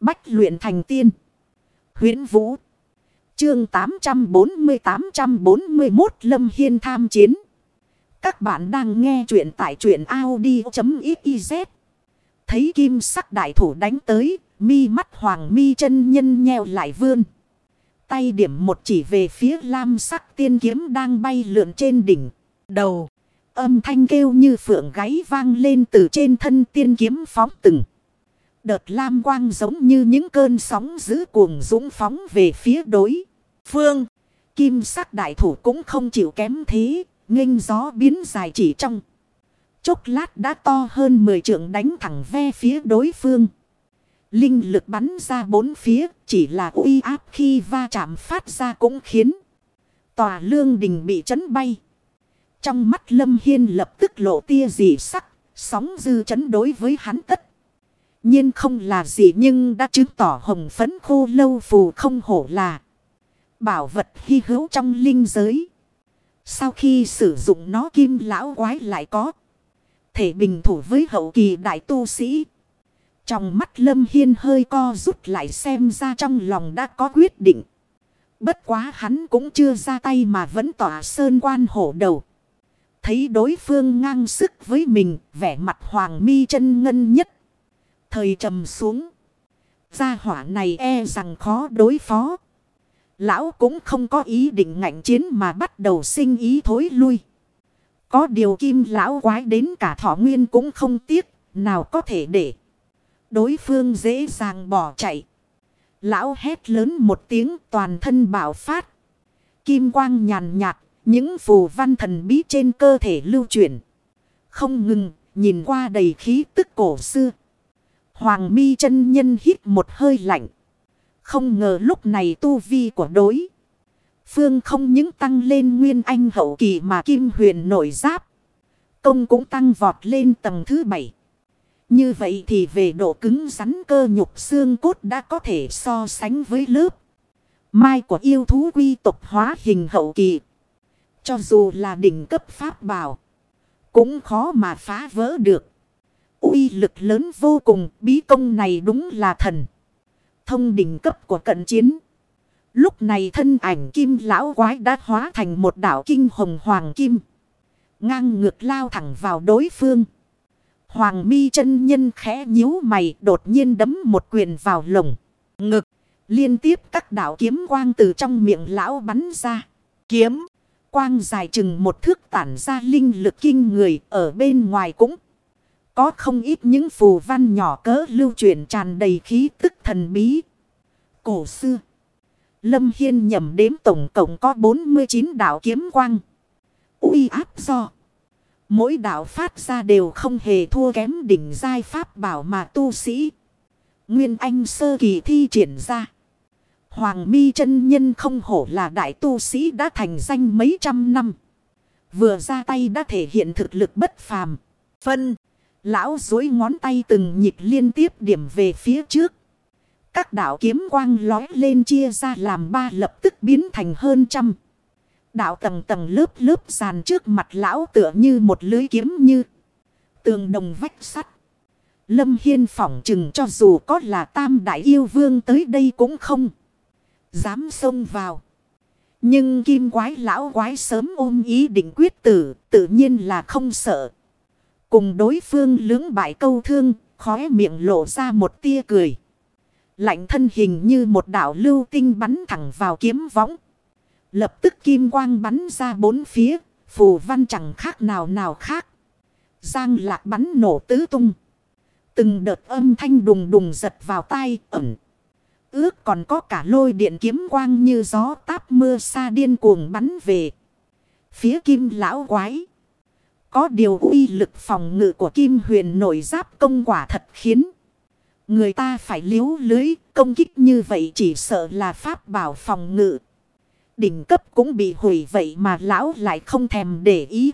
Bách luyện thành tiên. huyễn Vũ. Chương 840-841 Lâm Hiên tham chiến. Các bạn đang nghe truyện tại truyện Audi.xyz. Thấy kim sắc đại thủ đánh tới, mi mắt hoàng mi chân nhân nheo lại vươn. Tay điểm một chỉ về phía lam sắc tiên kiếm đang bay lượn trên đỉnh. Đầu, âm thanh kêu như phượng gáy vang lên từ trên thân tiên kiếm phóng từng. Đợt lam quang giống như những cơn sóng giữ cuồng dũng phóng về phía đối. Phương, kim sắc đại thủ cũng không chịu kém thế, nghênh gió biến dài chỉ trong. Chốc lát đã to hơn 10 trượng đánh thẳng ve phía đối phương. Linh lực bắn ra bốn phía, chỉ là uy áp khi va chạm phát ra cũng khiến tòa lương đình bị chấn bay. Trong mắt Lâm Hiên lập tức lộ tia dị sắc, sóng dư chấn đối với hắn tất nhiên không là gì nhưng đã chứng tỏ hồng phấn khô lâu phù không hổ là bảo vật hy hữu trong linh giới. Sau khi sử dụng nó kim lão quái lại có thể bình thủ với hậu kỳ đại tu sĩ. Trong mắt Lâm Hiên hơi co rút lại xem ra trong lòng đã có quyết định. Bất quá hắn cũng chưa ra tay mà vẫn tỏa sơn quan hổ đầu. Thấy đối phương ngang sức với mình, vẻ mặt hoàng mi chân ngân nhất thời trầm xuống. Gia hỏa này e rằng khó đối phó. Lão cũng không có ý định ngạnh chiến mà bắt đầu sinh ý thối lui. Có điều kim lão quái đến cả thọ nguyên cũng không tiếc, nào có thể để. Đối phương dễ dàng bỏ chạy. Lão hét lớn một tiếng toàn thân bạo phát. Kim quang nhàn nhạt, những phù văn thần bí trên cơ thể lưu chuyển. Không ngừng, nhìn qua đầy khí tức cổ xưa. Hoàng mi chân nhân hít một hơi lạnh. Không ngờ lúc này tu vi của đối. Phương không những tăng lên nguyên anh hậu kỳ mà kim huyền nổi giáp. Công cũng tăng vọt lên tầng thứ bảy. Như vậy thì về độ cứng rắn cơ nhục xương cốt đã có thể so sánh với lớp. Mai của yêu thú quy tục hóa hình hậu kỳ. Cho dù là đỉnh cấp pháp bảo. Cũng khó mà phá vỡ được uy lực lớn vô cùng, bí công này đúng là thần. Thông đỉnh cấp của cận chiến. Lúc này thân ảnh kim lão quái đã hóa thành một đảo kinh hồng hoàng kim. Ngang ngược lao thẳng vào đối phương. Hoàng mi chân nhân khẽ nhíu mày đột nhiên đấm một quyền vào lồng. Ngực. Liên tiếp các đảo kiếm quang từ trong miệng lão bắn ra. Kiếm. Quang dài chừng một thước tản ra linh lực kinh người ở bên ngoài cũng có không ít những phù văn nhỏ cỡ lưu truyền tràn đầy khí tức thần bí. Cổ xưa. Lâm Hiên nhầm đếm tổng cộng có 49 đảo kiếm quang. uy áp do. Mỗi đảo phát ra đều không hề thua kém đỉnh giai pháp bảo mà tu sĩ. Nguyên Anh sơ kỳ thi triển ra. Hoàng mi chân nhân không hổ là đại tu sĩ đã thành danh mấy trăm năm. Vừa ra tay đã thể hiện thực lực bất phàm. Phân. Lão dối ngón tay từng nhịp liên tiếp điểm về phía trước. Các đảo kiếm quang lói lên chia ra làm ba lập tức biến thành hơn trăm. Đạo tầng tầng lớp lớp sàn trước mặt lão tựa như một lưới kiếm như tường đồng vách sắt. Lâm Hiên phỏng chừng cho dù có là tam đại yêu vương tới đây cũng không dám xông vào. Nhưng kim quái lão quái sớm ôm ý định quyết tử, tự nhiên là không sợ. Cùng đối phương lưỡng bại câu thương, khóe miệng lộ ra một tia cười. Lạnh thân hình như một đảo lưu tinh bắn thẳng vào kiếm võng. Lập tức kim quang bắn ra bốn phía, phù văn chẳng khác nào nào khác. Giang lạc bắn nổ tứ tung. Từng đợt âm thanh đùng đùng giật vào tai ẩn. Ước còn có cả lôi điện kiếm quang như gió táp mưa xa điên cuồng bắn về. Phía kim lão quái. Có điều uy lực phòng ngự của Kim Huyền nổi giáp công quả thật khiến người ta phải liếu lưới công kích như vậy chỉ sợ là pháp bảo phòng ngự. Đỉnh cấp cũng bị hủy vậy mà lão lại không thèm để ý.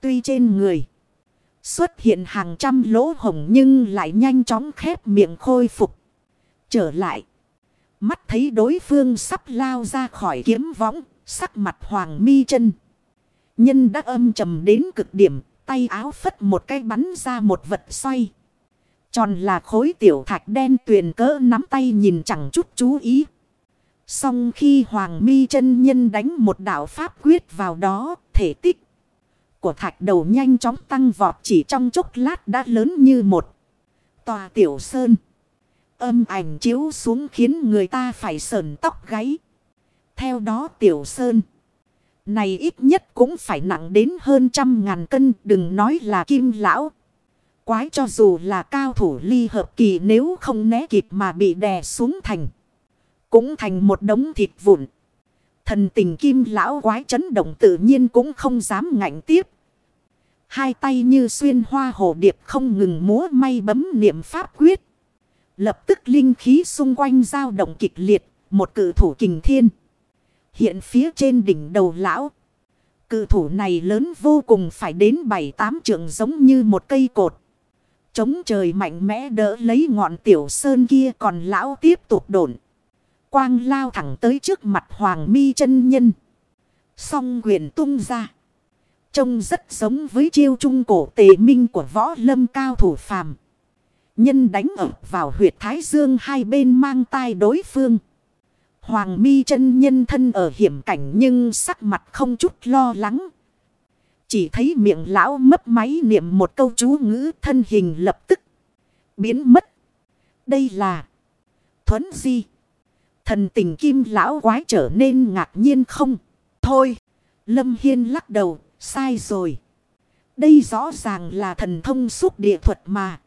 Tuy trên người xuất hiện hàng trăm lỗ hồng nhưng lại nhanh chóng khép miệng khôi phục. Trở lại. Mắt thấy đối phương sắp lao ra khỏi kiếm võng, sắc mặt hoàng mi chân. Nhân đã âm trầm đến cực điểm, tay áo phất một cái bắn ra một vật xoay. Tròn là khối tiểu thạch đen tuyền cỡ nắm tay nhìn chẳng chút chú ý. Xong khi Hoàng mi chân nhân đánh một đạo pháp quyết vào đó, thể tích của thạch đầu nhanh chóng tăng vọt chỉ trong chốc lát đã lớn như một tòa tiểu sơn. Âm ảnh chiếu xuống khiến người ta phải sờn tóc gáy. Theo đó tiểu sơn. Này ít nhất cũng phải nặng đến hơn trăm ngàn cân đừng nói là kim lão. Quái cho dù là cao thủ ly hợp kỳ nếu không né kịp mà bị đè xuống thành. Cũng thành một đống thịt vụn. Thần tình kim lão quái chấn động tự nhiên cũng không dám ngạnh tiếp. Hai tay như xuyên hoa hồ điệp không ngừng múa may bấm niệm pháp quyết. Lập tức linh khí xung quanh dao động kịch liệt, một cử thủ kình thiên. Hiện phía trên đỉnh đầu lão. Cự thủ này lớn vô cùng phải đến bảy tám trượng giống như một cây cột. Chống trời mạnh mẽ đỡ lấy ngọn tiểu sơn kia còn lão tiếp tục đổn. Quang lao thẳng tới trước mặt hoàng mi chân nhân. Song quyền tung ra. Trông rất giống với chiêu trung cổ tề minh của võ lâm cao thủ phàm. Nhân đánh ở vào huyệt thái dương hai bên mang tai đối phương. Hoàng mi chân nhân thân ở hiểm cảnh nhưng sắc mặt không chút lo lắng. Chỉ thấy miệng lão mấp máy niệm một câu chú ngữ thân hình lập tức biến mất. Đây là thuấn di. Thần tình kim lão quái trở nên ngạc nhiên không? Thôi, Lâm Hiên lắc đầu, sai rồi. Đây rõ ràng là thần thông xúc địa thuật mà.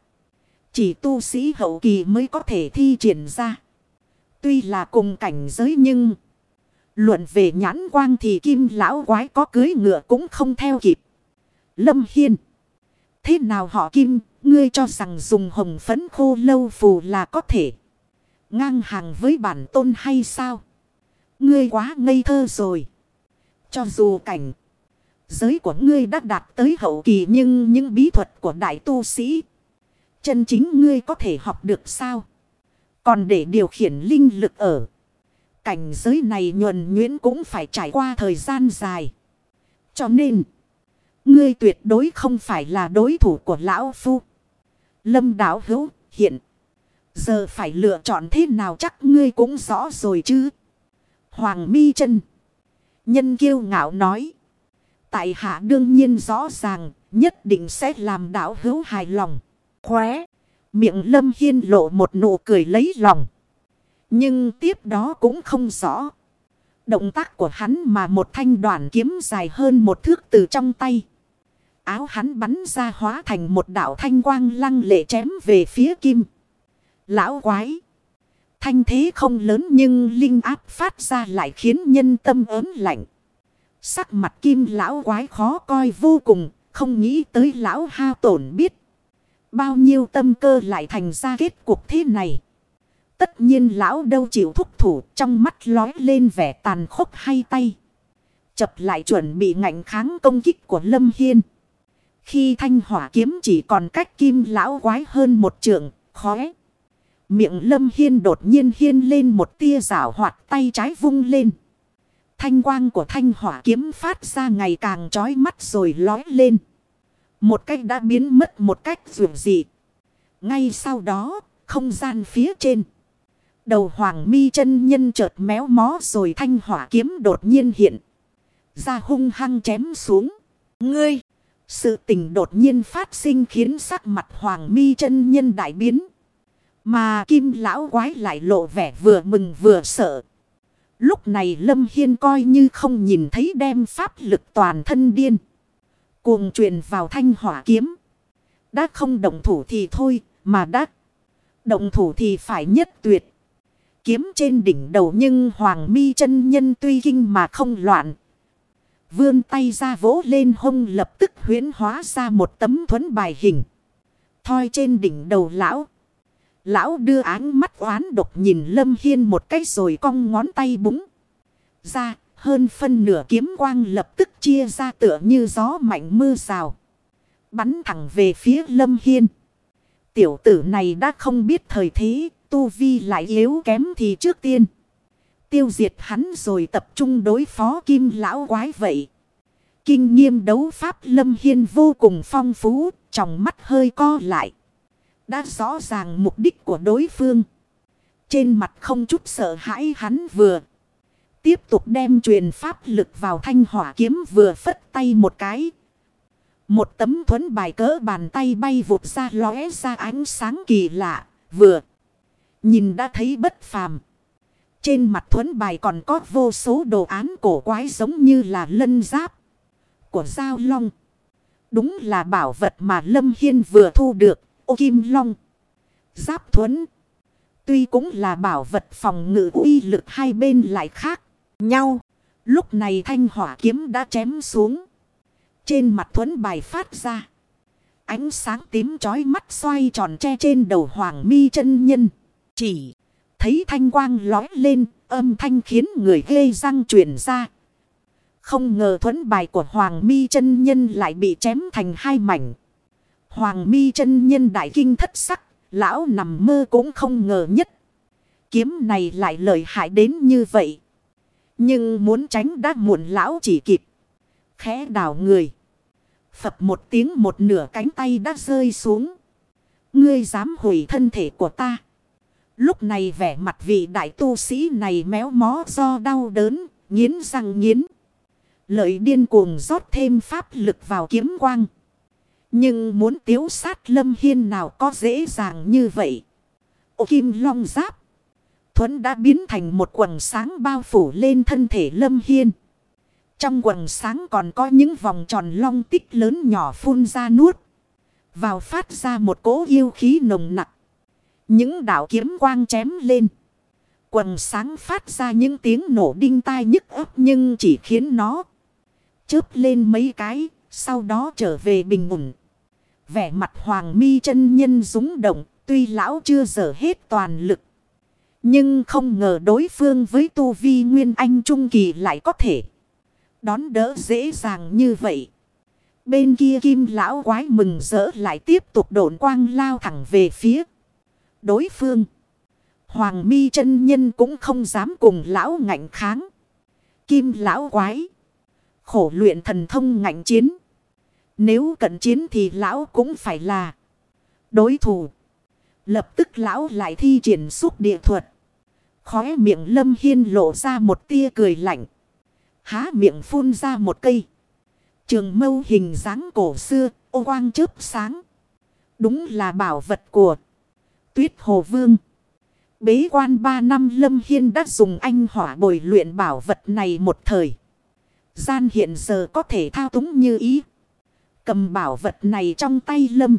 Chỉ tu sĩ hậu kỳ mới có thể thi triển ra. Tuy là cùng cảnh giới nhưng... Luận về nhãn quang thì kim lão quái có cưới ngựa cũng không theo kịp. Lâm Hiên. Thế nào họ kim, ngươi cho rằng dùng hồng phấn khô lâu phù là có thể. Ngang hàng với bản tôn hay sao? Ngươi quá ngây thơ rồi. Cho dù cảnh giới của ngươi đã đạt tới hậu kỳ nhưng những bí thuật của đại tu sĩ. Chân chính ngươi có thể học được sao? Còn để điều khiển linh lực ở. Cảnh giới này nhuần nhuyễn cũng phải trải qua thời gian dài. Cho nên. Ngươi tuyệt đối không phải là đối thủ của lão phu. Lâm đảo hữu, hiện. Giờ phải lựa chọn thế nào chắc ngươi cũng rõ rồi chứ. Hoàng mi chân. Nhân kiêu ngạo nói. Tại hạ đương nhiên rõ ràng. Nhất định sẽ làm đảo hữu hài lòng. Khóe. Miệng lâm hiên lộ một nụ cười lấy lòng. Nhưng tiếp đó cũng không rõ. Động tác của hắn mà một thanh đoàn kiếm dài hơn một thước từ trong tay. Áo hắn bắn ra hóa thành một đạo thanh quang lăng lệ chém về phía kim. Lão quái. Thanh thế không lớn nhưng linh áp phát ra lại khiến nhân tâm ớn lạnh. Sắc mặt kim lão quái khó coi vô cùng, không nghĩ tới lão hao tổn biết. Bao nhiêu tâm cơ lại thành ra kết cục thế này. Tất nhiên lão đâu chịu thúc thủ trong mắt lói lên vẻ tàn khốc hay tay. Chập lại chuẩn bị ngạnh kháng công kích của Lâm Hiên. Khi thanh hỏa kiếm chỉ còn cách kim lão quái hơn một trượng, khóe. Miệng Lâm Hiên đột nhiên hiên lên một tia rảo hoạt tay trái vung lên. Thanh quang của thanh hỏa kiếm phát ra ngày càng trói mắt rồi lói lên. Một cách đã biến mất một cách dù dị. Ngay sau đó, không gian phía trên. Đầu hoàng mi chân nhân chợt méo mó rồi thanh hỏa kiếm đột nhiên hiện. Ra hung hăng chém xuống. Ngươi! Sự tình đột nhiên phát sinh khiến sắc mặt hoàng mi chân nhân đại biến. Mà kim lão quái lại lộ vẻ vừa mừng vừa sợ. Lúc này Lâm Hiên coi như không nhìn thấy đem pháp lực toàn thân điên. Cuồng truyền vào thanh hỏa kiếm. Đã không động thủ thì thôi, mà đã động thủ thì phải nhất tuyệt. Kiếm trên đỉnh đầu nhưng Hoàng mi chân nhân tuy kinh mà không loạn. Vươn tay ra vỗ lên hông lập tức huyến hóa ra một tấm thuấn bài hình. Thoi trên đỉnh đầu lão. Lão đưa áng mắt oán độc nhìn Lâm Hiên một cái rồi cong ngón tay búng. Ra, hơn phân nửa kiếm quang lập tức chia ra tựa như gió mạnh mưa rào. Bắn thẳng về phía Lâm Hiên. Tiểu tử này đã không biết thời thế, tu vi lại yếu kém thì trước tiên. Tiêu diệt hắn rồi tập trung đối phó kim lão quái vậy. Kinh nghiêm đấu pháp Lâm Hiên vô cùng phong phú, trong mắt hơi co lại. Đã rõ ràng mục đích của đối phương. Trên mặt không chút sợ hãi hắn vừa. Tiếp tục đem truyền pháp lực vào thanh hỏa kiếm vừa phất tay một cái. Một tấm thuẫn bài cỡ bàn tay bay vụt ra lóe ra ánh sáng kỳ lạ. Vừa. Nhìn đã thấy bất phàm. Trên mặt thuẫn bài còn có vô số đồ án cổ quái giống như là lân giáp. Của Giao Long. Đúng là bảo vật mà Lâm Hiên vừa thu được. Ô Kim Long. Giáp thuẫn. Tuy cũng là bảo vật phòng ngự uy lực hai bên lại khác nhau. Lúc này thanh hỏa kiếm đã chém xuống. Trên mặt thuẫn bài phát ra. Ánh sáng tím chói mắt xoay tròn che trên đầu hoàng mi chân nhân. Chỉ thấy thanh quang lói lên, âm thanh khiến người ghê răng truyền ra. Không ngờ thuẫn bài của hoàng mi chân nhân lại bị chém thành hai mảnh. Hoàng mi chân nhân đại kinh thất sắc, lão nằm mơ cũng không ngờ nhất. Kiếm này lại lợi hại đến như vậy. Nhưng muốn tránh đã muộn lão chỉ kịp. Khẽ đảo người. Phập một tiếng một nửa cánh tay đã rơi xuống. Ngươi dám hủy thân thể của ta. Lúc này vẻ mặt vị đại tu sĩ này méo mó do đau đớn, nghiến răng nghiến. Lợi điên cuồng rót thêm pháp lực vào kiếm quang. Nhưng muốn tiếu sát lâm hiên nào có dễ dàng như vậy. Ô kim long giáp. Thuấn đã biến thành một quần sáng bao phủ lên thân thể lâm hiên. Trong quần sáng còn có những vòng tròn long tích lớn nhỏ phun ra nuốt. Vào phát ra một cỗ yêu khí nồng nặng. Những đạo kiếm quang chém lên. Quần sáng phát ra những tiếng nổ đinh tai nhức ấp nhưng chỉ khiến nó chớp lên mấy cái, sau đó trở về bình ổn. Vẻ mặt hoàng mi chân nhân rúng động, tuy lão chưa dở hết toàn lực. Nhưng không ngờ đối phương với tu vi nguyên anh trung kỳ lại có thể đón đỡ dễ dàng như vậy. Bên kia kim lão quái mừng rỡ lại tiếp tục độn quang lao thẳng về phía đối phương. Hoàng mi chân nhân cũng không dám cùng lão ngạnh kháng. Kim lão quái. Khổ luyện thần thông ngạnh chiến. Nếu cận chiến thì lão cũng phải là đối thủ. Lập tức lão lại thi triển xúc địa thuật. Khóe miệng lâm hiên lộ ra một tia cười lạnh. Há miệng phun ra một cây. Trường mâu hình dáng cổ xưa, ô quang chớp sáng. Đúng là bảo vật của tuyết hồ vương. Bế quan ba năm Lâm Hiên đã dùng anh hỏa bồi luyện bảo vật này một thời. Gian hiện giờ có thể thao túng như ý. Cầm bảo vật này trong tay Lâm.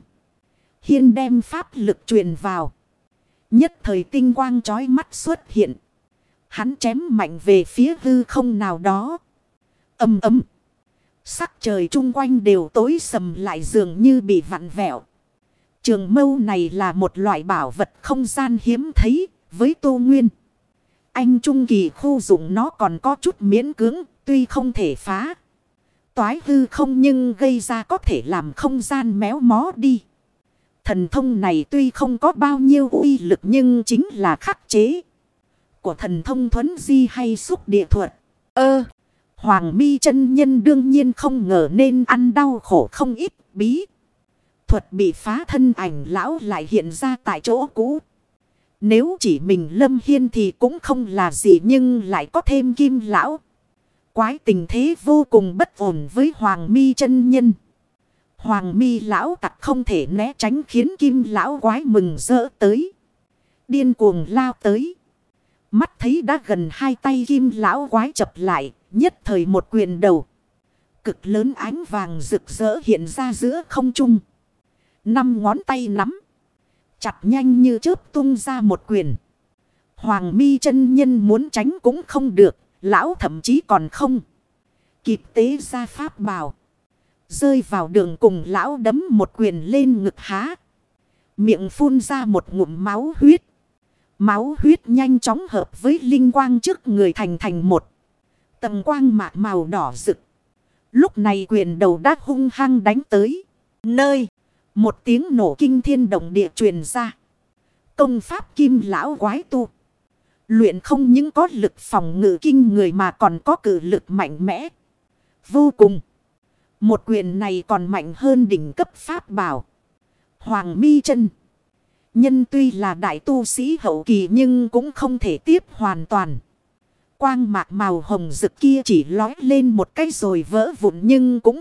Hiên đem pháp lực truyền vào. Nhất thời tinh quang chói mắt xuất hiện. Hắn chém mạnh về phía hư không nào đó. Âm ấm. Sắc trời chung quanh đều tối sầm lại dường như bị vặn vẹo. Trường mâu này là một loại bảo vật không gian hiếm thấy, với tô nguyên. Anh Trung Kỳ khu dụng nó còn có chút miễn cưỡng, tuy không thể phá. Toái hư không nhưng gây ra có thể làm không gian méo mó đi. Thần thông này tuy không có bao nhiêu uy lực nhưng chính là khắc chế. Của thần thông thuấn di hay xúc địa thuật. Ơ! Hoàng mi chân nhân đương nhiên không ngờ nên ăn đau khổ không ít, bí. Thuật bị phá thân ảnh lão lại hiện ra tại chỗ cũ. Nếu chỉ mình lâm hiên thì cũng không là gì nhưng lại có thêm kim lão. Quái tình thế vô cùng bất ổn với hoàng mi chân nhân. Hoàng mi lão tặc không thể né tránh khiến kim lão quái mừng rỡ tới. Điên cuồng lao tới. Mắt thấy đã gần hai tay kim lão quái chập lại, nhất thời một quyền đầu. Cực lớn ánh vàng rực rỡ hiện ra giữa không trung. Năm ngón tay nắm. Chặt nhanh như chớp tung ra một quyền. Hoàng mi chân nhân muốn tránh cũng không được, lão thậm chí còn không. Kịp tế ra pháp bảo. Rơi vào đường cùng lão đấm một quyền lên ngực há. Miệng phun ra một ngụm máu huyết. Máu huyết nhanh chóng hợp với linh quang trước người thành thành một. Tầm quang mạ màu đỏ rực. Lúc này quyền đầu đã hung hăng đánh tới. Nơi. Một tiếng nổ kinh thiên động địa truyền ra. Công pháp kim lão quái tu. Luyện không những có lực phòng ngự kinh người mà còn có cử lực mạnh mẽ. Vô cùng. Một quyền này còn mạnh hơn đỉnh cấp pháp bảo. Hoàng mi chân. nhân tuy là đại tu sĩ hậu kỳ nhưng cũng không thể tiếp hoàn toàn. Quang mạc màu hồng rực kia chỉ lói lên một cái rồi vỡ vụn nhưng cũng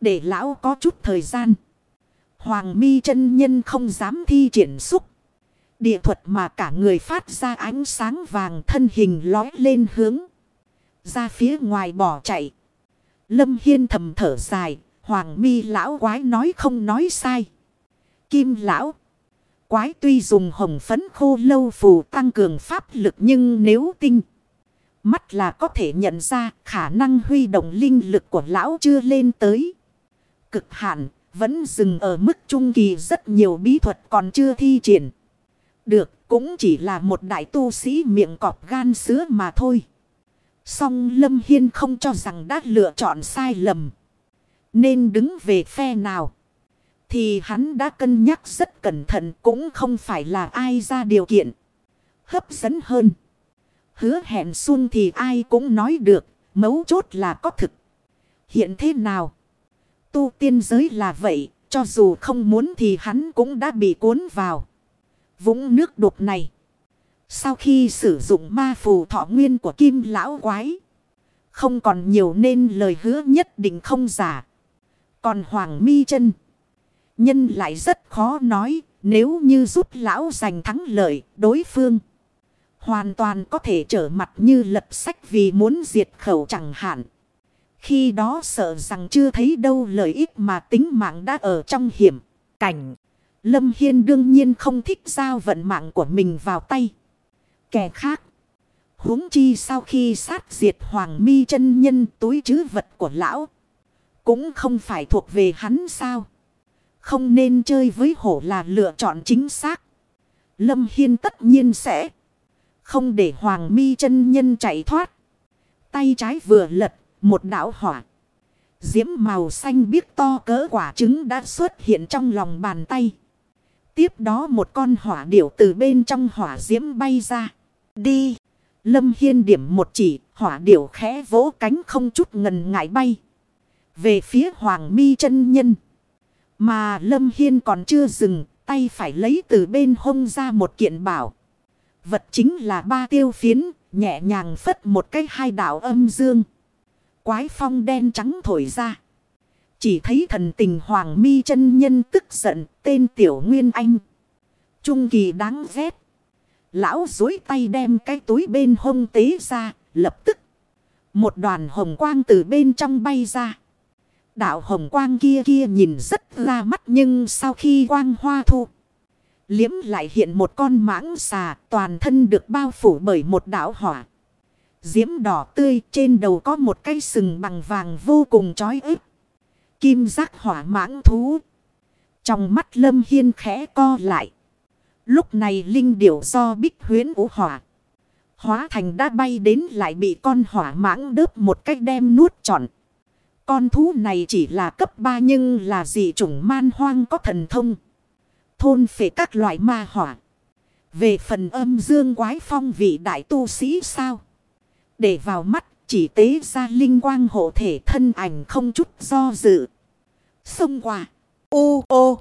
để lão có chút thời gian. Hoàng mi chân nhân không dám thi triển xúc. Địa thuật mà cả người phát ra ánh sáng vàng thân hình lói lên hướng. Ra phía ngoài bỏ chạy. Lâm Hiên thầm thở dài. Hoàng mi lão quái nói không nói sai. Kim lão. Quái tuy dùng hồng phấn khô lâu phù tăng cường pháp lực nhưng nếu tinh. Mắt là có thể nhận ra khả năng huy động linh lực của lão chưa lên tới. Cực hạn, vẫn dừng ở mức trung kỳ, rất nhiều bí thuật còn chưa thi triển. Được, cũng chỉ là một đại tu sĩ miệng cọp gan sứa mà thôi. Song Lâm Hiên không cho rằng đã lựa chọn sai lầm. Nên đứng về phe nào. Thì hắn đã cân nhắc rất cẩn thận cũng không phải là ai ra điều kiện. Hấp dẫn hơn. Hứa hẹn xuân thì ai cũng nói được. Mấu chốt là có thực. Hiện thế nào? Tu tiên giới là vậy. Cho dù không muốn thì hắn cũng đã bị cuốn vào. Vũng nước đục này. Sau khi sử dụng ma phù thọ nguyên của kim lão quái. Không còn nhiều nên lời hứa nhất định không giả. Còn Hoàng mi chân, Nhân lại rất khó nói. Nếu như giúp lão giành thắng lợi đối phương. Hoàn toàn có thể trở mặt như lật sách vì muốn diệt khẩu chẳng hạn. Khi đó sợ rằng chưa thấy đâu lợi ích mà tính mạng đã ở trong hiểm cảnh. Lâm Hiên đương nhiên không thích giao vận mạng của mình vào tay. Kẻ khác. huống chi sau khi sát diệt hoàng mi chân nhân túi chứ vật của lão. Cũng không phải thuộc về hắn sao. Không nên chơi với hổ là lựa chọn chính xác. Lâm Hiên tất nhiên sẽ không để hoàng mi chân nhân chạy thoát. Tay trái vừa lật, một đảo hỏa. Diễm màu xanh biếc to cỡ quả trứng đã xuất hiện trong lòng bàn tay. Tiếp đó một con hỏa điểu từ bên trong hỏa diễm bay ra. Đi. Lâm Hiên điểm một chỉ, hỏa điểu khẽ vỗ cánh không chút ngần ngại bay. Về phía Hoàng mi chân nhân. Mà Lâm Hiên còn chưa dừng, tay phải lấy từ bên hông ra một kiện bảo. Vật chính là ba tiêu phiến, nhẹ nhàng phất một cái hai đạo âm dương. Quái phong đen trắng thổi ra. Chỉ thấy thần tình Hoàng mi chân nhân tức giận, tên Tiểu Nguyên Anh. Trung kỳ đáng ghét. Lão dối tay đem cái túi bên hông tế ra, lập tức. Một đoàn hồng quang từ bên trong bay ra. Đạo hồng quang kia kia nhìn rất ra mắt nhưng sau khi quang hoa thu. Liếm lại hiện một con mãng xà toàn thân được bao phủ bởi một đạo hỏa. Diễm đỏ tươi trên đầu có một cây sừng bằng vàng vô cùng chói ức. Kim giác hỏa mãng thú. Trong mắt lâm hiên khẽ co lại. Lúc này linh điểu do bích huyến ủ hỏa. Hóa thành đã bay đến lại bị con hỏa mãng đớp một cách đem nuốt trọn. Con thú này chỉ là cấp 3 nhưng là dị chủng man hoang có thần thông. Thôn phệ các loại ma hỏa. Về phần âm dương quái phong vị đại tu sĩ sao? Để vào mắt, chỉ tế ra linh quang hộ thể thân ảnh không chút do dự. Xông qua. Ô ô.